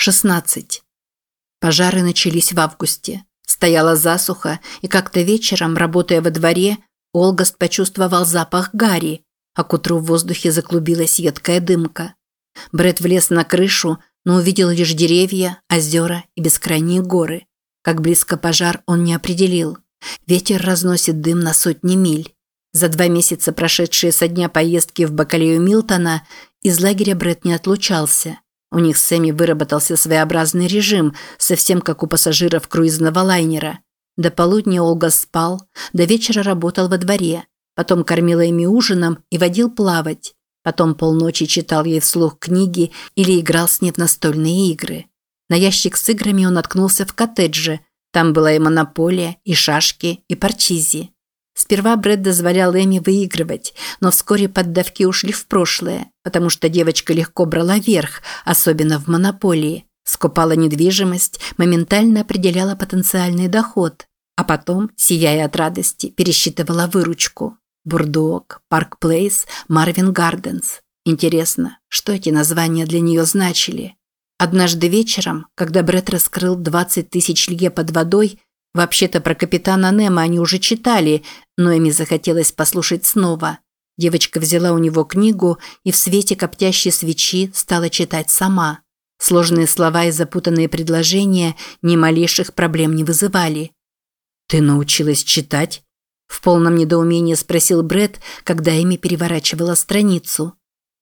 16. Пожары начались в августе. Стояла засуха, и как-то вечером, работая во дворе, Олгаст почувствовал запах гари, а к утру в воздухе заклубилась едкая дымка. Бред влез на крышу, но увидел лишь деревья, озера и бескрайние горы. Как близко пожар он не определил. Ветер разносит дым на сотни миль. За два месяца, прошедшие со дня поездки в Бакалею Милтона, из лагеря Бред не отлучался. У них с Эми выработался своеобразный режим, совсем как у пассажиров круизного лайнера. До полудня Олга спал, до вечера работал во дворе, потом кормил Эми ужином и водил плавать, потом полночи читал ей вслух книги или играл с ней в настольные игры. На ящик с играми он наткнулся в коттедже, там была и монополия, и шашки, и парчизи. Сперва Брэд дозволял Эми выигрывать, но вскоре поддавки ушли в прошлое, потому что девочка легко брала верх, особенно в монополии. Скупала недвижимость, моментально определяла потенциальный доход, а потом, сияя от радости, пересчитывала выручку. Бордуок, Парк Плейс, Марвин Гарденс. Интересно, что эти названия для нее значили? Однажды вечером, когда Брэд раскрыл 20 тысяч лье под водой, Вообще-то про капитана Немо они уже читали, но Эми захотелось послушать снова. Девочка взяла у него книгу и в свете коптящей свечи стала читать сама. Сложные слова и запутанные предложения ни малейших проблем не вызывали. «Ты научилась читать?» В полном недоумении спросил Бред, когда Эми переворачивала страницу.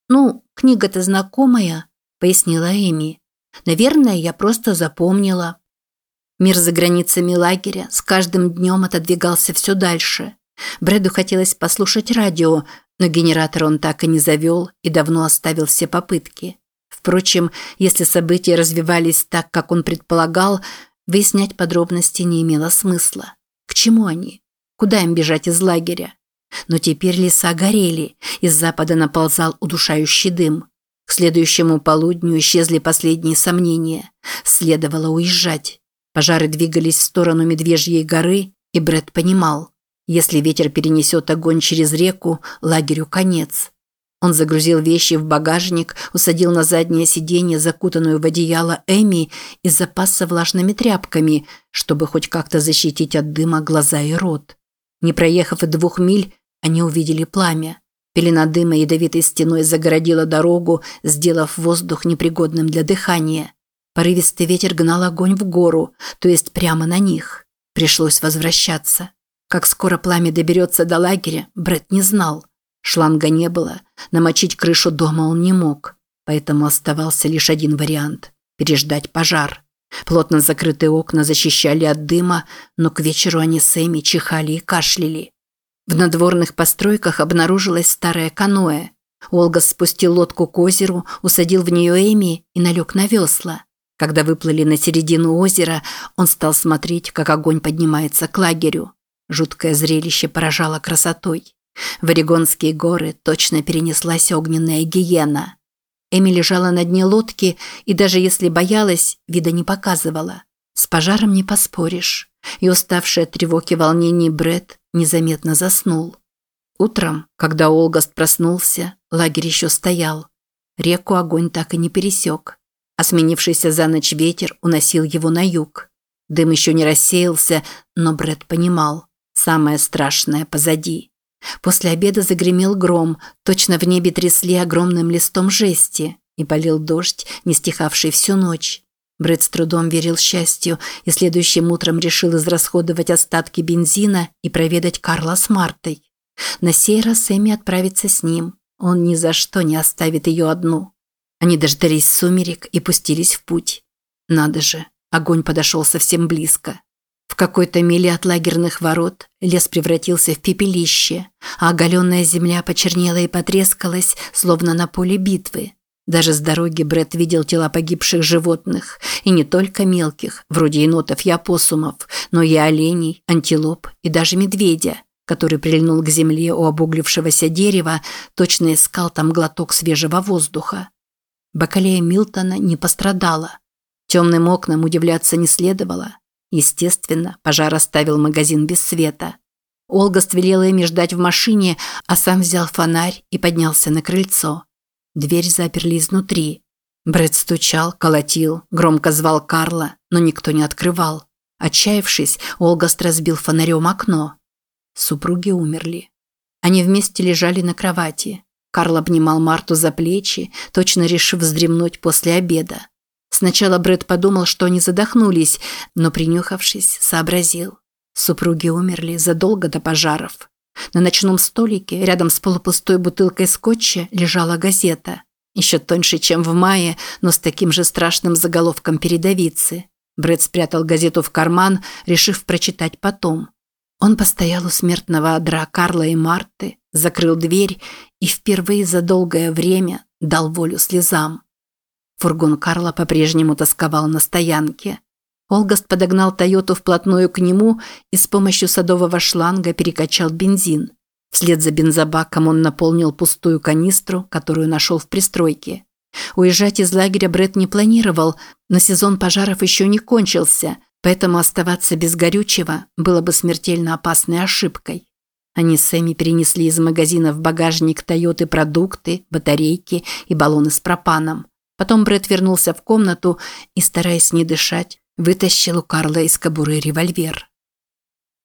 «Ну, книга-то знакомая», – пояснила Эми. «Наверное, я просто запомнила». Мир за границами лагеря с каждым днем отодвигался все дальше. Брэду хотелось послушать радио, но генератор он так и не завел и давно оставил все попытки. Впрочем, если события развивались так, как он предполагал, выяснять подробности не имело смысла. К чему они? Куда им бежать из лагеря? Но теперь леса горели, из запада наползал удушающий дым. К следующему полудню исчезли последние сомнения. Следовало уезжать. Пожары двигались в сторону Медвежьей горы, и Бред понимал, если ветер перенесет огонь через реку, лагерю конец. Он загрузил вещи в багажник, усадил на заднее сиденье закутанную в одеяло Эми и запасся влажными тряпками, чтобы хоть как-то защитить от дыма глаза и рот. Не проехав и двух миль, они увидели пламя. Пелена дыма ядовитой стеной загородила дорогу, сделав воздух непригодным для дыхания. Порывистый ветер гнал огонь в гору, то есть прямо на них. Пришлось возвращаться. Как скоро пламя доберется до лагеря, Бред не знал. Шланга не было, намочить крышу дома он не мог. Поэтому оставался лишь один вариант – переждать пожар. Плотно закрытые окна защищали от дыма, но к вечеру они с Эми чихали и кашляли. В надворных постройках обнаружилось старое каноэ. Олга спустил лодку к озеру, усадил в нее Эми и налег на весла. Когда выплыли на середину озера, он стал смотреть, как огонь поднимается к лагерю. Жуткое зрелище поражало красотой. В Орегонские горы точно перенеслась огненная гиена. Эми лежала на дне лодки и даже если боялась, вида не показывала. С пожаром не поспоришь. И уставший от тревоги волнений Бред незаметно заснул. Утром, когда Олгаст проснулся, лагерь еще стоял. Реку огонь так и не пересек а сменившийся за ночь ветер уносил его на юг. Дым еще не рассеялся, но Бред понимал, самое страшное позади. После обеда загремел гром, точно в небе трясли огромным листом жести, и полил дождь, не стихавший всю ночь. Брэд с трудом верил счастью и следующим утром решил израсходовать остатки бензина и проведать Карла с Мартой. На сей раз Эми отправится с ним. Он ни за что не оставит ее одну. Они дождались сумерек и пустились в путь. Надо же, огонь подошел совсем близко. В какой-то миле от лагерных ворот лес превратился в пепелище, а оголенная земля почернела и потрескалась, словно на поле битвы. Даже с дороги Бред видел тела погибших животных, и не только мелких, вроде енотов и опоссумов, но и оленей, антилоп и даже медведя, который прильнул к земле у обуглившегося дерева, точно искал там глоток свежего воздуха. Бакалея Милтона не пострадала. Темным окнам удивляться не следовало. Естественно, пожар оставил магазин без света. Олгаст велела им ждать в машине, а сам взял фонарь и поднялся на крыльцо. Дверь заперли изнутри. Брэд стучал, колотил, громко звал Карла, но никто не открывал. Отчаявшись, Олгаст разбил фонарем окно. Супруги умерли. Они вместе лежали на кровати. Карл обнимал Марту за плечи, точно решив вздремнуть после обеда. Сначала Брэд подумал, что они задохнулись, но, принюхавшись, сообразил. Супруги умерли задолго до пожаров. На ночном столике, рядом с полупустой бутылкой скотча, лежала газета. Еще тоньше, чем в мае, но с таким же страшным заголовком передовицы. Брэд спрятал газету в карман, решив прочитать потом. Он постоял у смертного одра Карла и Марты, закрыл дверь и впервые за долгое время дал волю слезам. Фургон Карла по-прежнему тосковал на стоянке. Олгаст подогнал Тойоту вплотную к нему и с помощью садового шланга перекачал бензин. Вслед за бензобаком он наполнил пустую канистру, которую нашел в пристройке. Уезжать из лагеря Бред не планировал, но сезон пожаров еще не кончился, поэтому оставаться без горючего было бы смертельно опасной ошибкой. Они с Эми перенесли из магазина в багажник Тойоты продукты, батарейки и баллоны с пропаном. Потом Брэд вернулся в комнату и, стараясь не дышать, вытащил у Карла из кобуры револьвер.